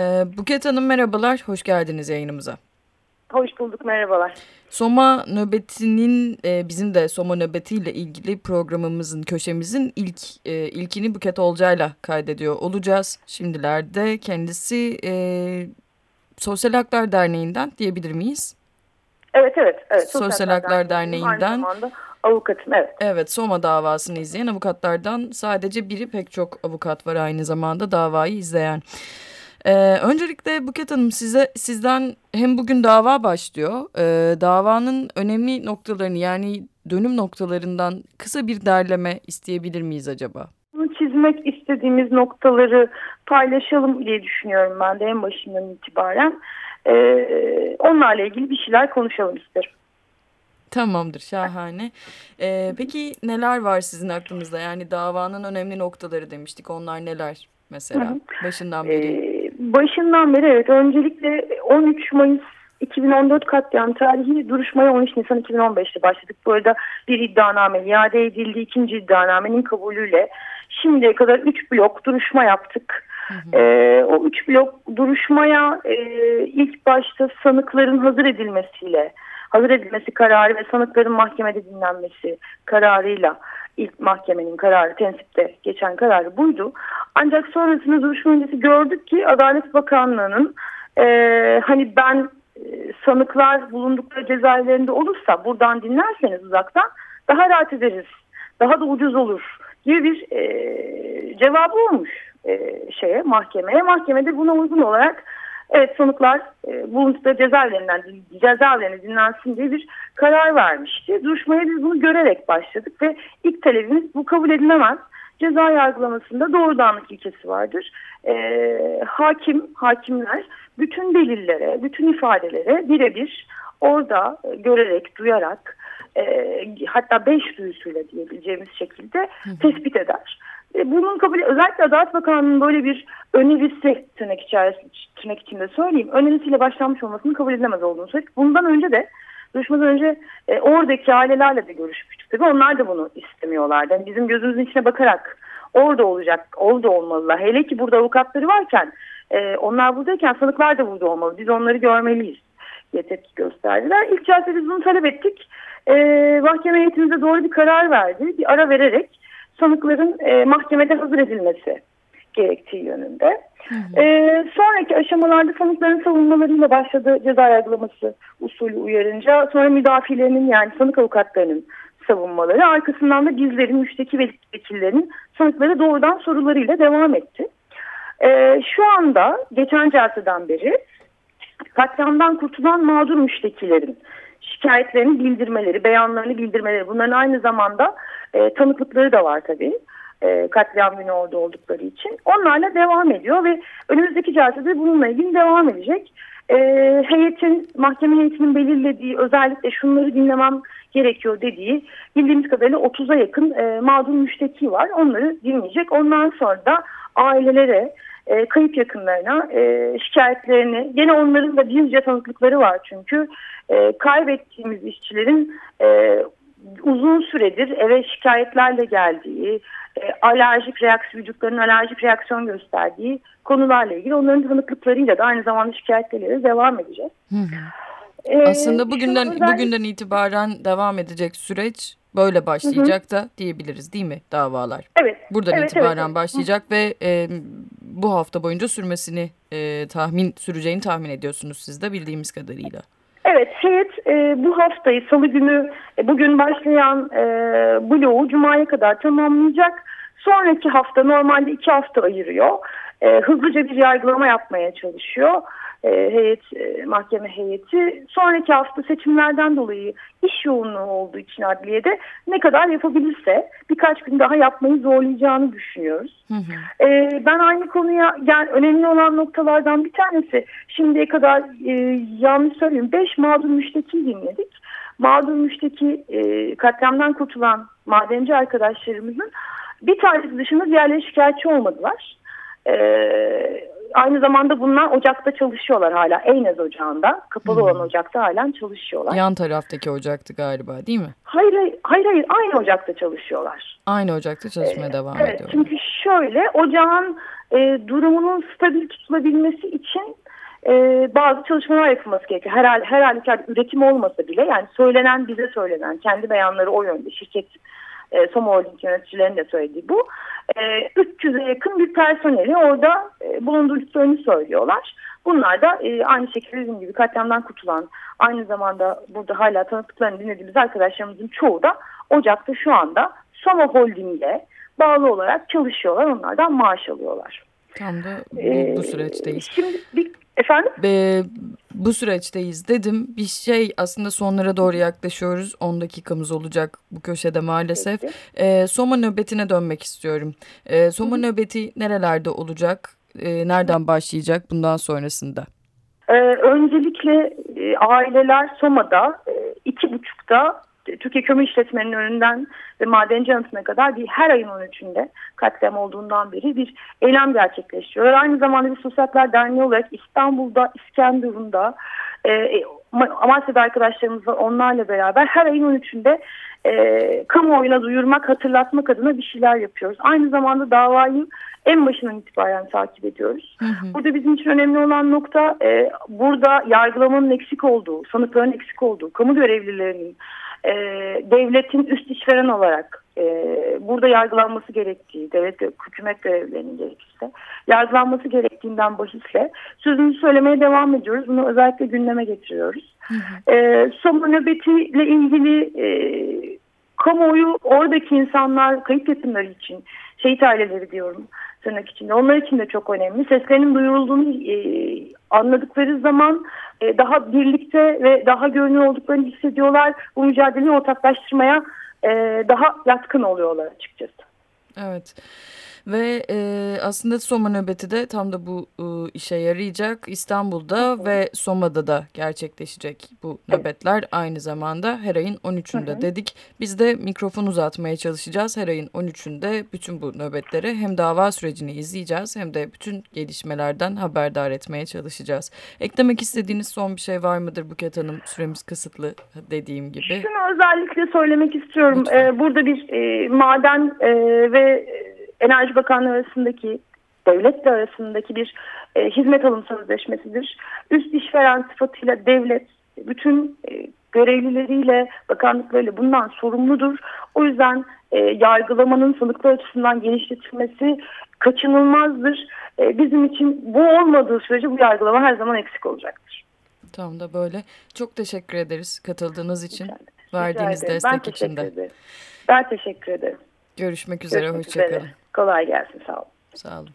Ee, Buket Hanım merhabalar, hoş geldiniz yayınımıza. Hoş bulduk, merhabalar. Soma nöbetinin, e, bizim de Soma nöbetiyle ilgili programımızın, köşemizin ilk e, ilkini Buket Olcay'la kaydediyor olacağız. Şimdilerde kendisi e, Sosyal Haklar Derneği'nden diyebilir miyiz? Evet, evet. evet. Sosyal, Sosyal Haklar Derneği'nden. Aynı zamanda avukatım, evet. Evet, Soma davasını izleyen avukatlardan sadece biri pek çok avukat var aynı zamanda davayı izleyen. Ee, öncelikle Buket Hanım size sizden hem bugün dava başlıyor. Ee, davanın önemli noktalarını yani dönüm noktalarından kısa bir derleme isteyebilir miyiz acaba? Bunu çizmek istediğimiz noktaları paylaşalım diye düşünüyorum ben de en başından itibaren. Ee, onlarla ilgili bir şeyler konuşalım isterim. Tamamdır şahane. Ee, peki neler var sizin aklınızda? Yani davanın önemli noktaları demiştik. Onlar neler mesela? Başından beri. Ee, Başından beri evet. Öncelikle 13 Mayıs 2014 katliam tarihi duruşmaya 13 Nisan 2015'te başladık. Bu arada bir iddianame iade edildi. ikinci iddianamenin kabulüyle şimdiye kadar 3 blok duruşma yaptık. Hı hı. Ee, o 3 blok duruşmaya e, ilk başta sanıkların hazır edilmesiyle, hazır edilmesi kararı ve sanıkların mahkemede dinlenmesi kararıyla ilk mahkemenin kararı, tensipte geçen kararı buydu. Ancak sonrasında duruşma öncesi gördük ki Adalet Bakanlığı'nın e, hani ben e, sanıklar bulundukları cezaevlerinde olursa buradan dinlerseniz uzaktan daha rahat ederiz, daha da ucuz olur gibi bir e, cevabı olmuş e, şeye mahkemeye. Mahkemede buna uygun olarak evet sanıklar e, bulundukları cezaevlerinden cezaevlerine dinlensin diye bir karar vermişti. Duruşmaya biz bunu görerek başladık ve ilk talebimiz bu kabul edilemez. Ceza yargılamasında doğrudanlık ilkesi vardır. E, hakim, hakimler bütün delillere, bütün ifadelere birebir orada görerek, duyarak e, hatta beş duyusuyla diyebileceğimiz şekilde tespit eder. E, bunun kabul özellikle Adalet Bakanlığı'nın böyle bir önerisi tırnak, içerisinde, tırnak içinde söyleyeyim. Önerisiyle başlanmış olmasının kabul edilemez olduğunu söyledik. Bundan önce de Görüşmeden önce e, oradaki ailelerle de görüşmüştük. Tabii onlar da bunu istemiyorlardı. Yani bizim gözümüzün içine bakarak orada olacak, orada olmalılar. Hele ki burada avukatları varken, e, onlar buradayken sanıklar da burada olmalı. Biz onları görmeliyiz diye tepki gösterdiler. İlk celse biz bunu talep ettik. E, mahkeme heyetimize doğru bir karar verdi. Bir ara vererek sanıkların e, mahkemede hazır edilmesi gerektiği yönünde. Hı hı. E, sonraki aşamalarda sanıkların savunmalarıyla başladı ceza yargılaması usulü uyarınca sonra müdafilerinin yani sanık avukatlarının savunmaları arkasından da bizlerin müşteki vekillerin sanıkları doğrudan sorularıyla devam etti. E, şu anda geçen celseden beri katliamdan kurtulan mağdur müştekilerin şikayetlerini bildirmeleri, beyanlarını bildirmeleri bunların aynı zamanda e, tanıklıkları da var tabii e, katliam günü orada oldukları için. Onlarla devam ediyor ve önümüzdeki celsede bununla ilgili devam edecek. E, heyetin, mahkeme heyetinin belirlediği özellikle şunları dinlemem gerekiyor dediği bildiğimiz kadarıyla 30'a yakın e, mağdur müşteki var. Onları dinleyecek. Ondan sonra da ailelere, e, kayıp yakınlarına e, şikayetlerini, gene onların da bizce tanıklıkları var çünkü e, kaybettiğimiz işçilerin e, uzun süredir eve şikayetlerle geldiği, e, alerjik reaksiyon, vücutlarının alerjik reaksiyon gösterdiği konularla ilgili onların tanıklıklarıyla da aynı zamanda şikayetleriyle devam edeceğiz. Hı. Ee, Aslında bugünden özel... bugünden itibaren devam edecek süreç böyle başlayacak hı hı. da diyebiliriz değil mi davalar? Evet. Buradan evet, itibaren evet. başlayacak hı. ve e, bu hafta boyunca sürmesini e, tahmin süreceğini tahmin ediyorsunuz siz de bildiğimiz kadarıyla. Evet, heyet e, bu haftayı salı günü e, bugün başlayan e, bloğu Cuma'ya kadar tamamlayacak. Sonraki hafta normalde iki hafta ayırıyor. E, hızlıca bir yargılama yapmaya çalışıyor e, heyet e, mahkeme heyeti. Sonraki hafta seçimlerden dolayı iş yoğunluğu olduğu için adliyede ne kadar yapabilirse birkaç gün daha yapmayı zorlayacağını düşünüyoruz. Hı hı. E, ben aynı konuya yani önemli olan noktalardan bir tanesi şimdiye kadar e, yanlış söyleyeyim 5 mağdur müşteki dinledik. Mağdur müşteki e, katliamdan kurtulan madenci arkadaşlarımızın bir tanesi dışında diğerleri şikayetçi olmadılar. Ee, aynı zamanda bunlar ocakta çalışıyorlar hala. Eynez ocağında. Kapalı hmm. olan ocakta halen çalışıyorlar. Yan taraftaki ocaktı galiba değil mi? Hayır hayır hayır, aynı ocakta çalışıyorlar. Aynı ocakta çalışmaya ee, devam evet, ediyorlar. Çünkü şöyle ocağın e, durumunun stabil tutulabilmesi için e, bazı çalışmalar yapılması gerekiyor. Her, her halükarda üretim olmasa bile yani söylenen bize söylenen kendi beyanları o yönde şirket e, Soma Holding yöneticilerinin de söylediği bu. E, 300'e yakın bir personeli orada e, bulundurduklarını söylüyorlar. Bunlar da e, aynı şekilde bizim gibi katliamdan kurtulan aynı zamanda burada hala tanıklıklarını dinlediğimiz arkadaşlarımızın çoğu da Ocak'ta şu anda Soma Holding'e bağlı olarak çalışıyorlar. Onlardan maaş alıyorlar. Tam da bu, ee, bu süreçteyiz. Şimdi bir, efendim? Be, bu süreçteyiz dedim. Bir şey aslında sonlara doğru yaklaşıyoruz. 10 dakikamız olacak bu köşede maalesef. Ee, Soma nöbetine dönmek istiyorum. Ee, Soma Hı. nöbeti nerelerde olacak? Ee, nereden başlayacak bundan sonrasında? Ee, öncelikle e, aileler Soma'da e, iki buçukta Türkiye Kömür İşletmenin önünden ve madenci anıtına kadar bir her ayın 13'ünde katliam olduğundan beri bir eylem gerçekleştiriyorlar. Aynı zamanda bir Sosyalistler Derneği olarak İstanbul'da, İskenderun'da, e, Amasya'da arkadaşlarımız var onlarla beraber her ayın 13'ünde e, kamuoyuna duyurmak, hatırlatmak adına bir şeyler yapıyoruz. Aynı zamanda davayı en başından itibaren takip ediyoruz. Hı hı. Burada bizim için önemli olan nokta e, burada yargılamanın eksik olduğu, sanıkların eksik olduğu, kamu görevlilerinin e, devletin üst işveren olarak e, burada yargılanması gerektiği, devlet hükümet görevlilerinin gerekirse yargılanması gerektiğinden bahisle sözümüzü söylemeye devam ediyoruz. Bunu özellikle gündeme getiriyoruz. Hı hı. E, Soma nöbetiyle ilgili e, kamuoyu oradaki insanlar kayıp yetimleri için şehit aileleri diyorum tırnak içinde. Onlar için de çok önemli. Seslerinin duyurulduğunu e, anladıkları zaman e, daha birlikte ve daha görünür olduklarını hissediyorlar. Bu mücadeleyi ortaklaştırmaya e, daha yatkın oluyorlar açıkçası. Evet. Ve e, aslında Soma nöbeti de tam da bu e, işe yarayacak. İstanbul'da ve Soma'da da gerçekleşecek bu nöbetler aynı zamanda her ayın 13'ünde dedik. Biz de mikrofon uzatmaya çalışacağız. Her ayın 13'ünde bütün bu nöbetleri hem dava sürecini izleyeceğiz hem de bütün gelişmelerden haberdar etmeye çalışacağız. Eklemek istediğiniz son bir şey var mıdır Buket Hanım? Süremiz kısıtlı dediğim gibi. Şunu özellikle söylemek istiyorum. Ee, burada bir e, maden e, ve Enerji Bakanlığı arasındaki devletle arasındaki bir e, hizmet alım sözleşmesidir. Üst işveren sıfatıyla devlet bütün e, görevlileriyle, bakanlıklarıyla bundan sorumludur. O yüzden e, yargılamanın sanıklar açısından genişletilmesi kaçınılmazdır. E, bizim için bu olmadığı sürece bu yargılama her zaman eksik olacaktır. Tam da böyle. Çok teşekkür ederiz katıldığınız için. Verdiğiniz destek için de. Ben teşekkür ederim. Görüşmek üzere. Hoşçakalın. Kolay gelsin. Sağ olun. Sağ olun.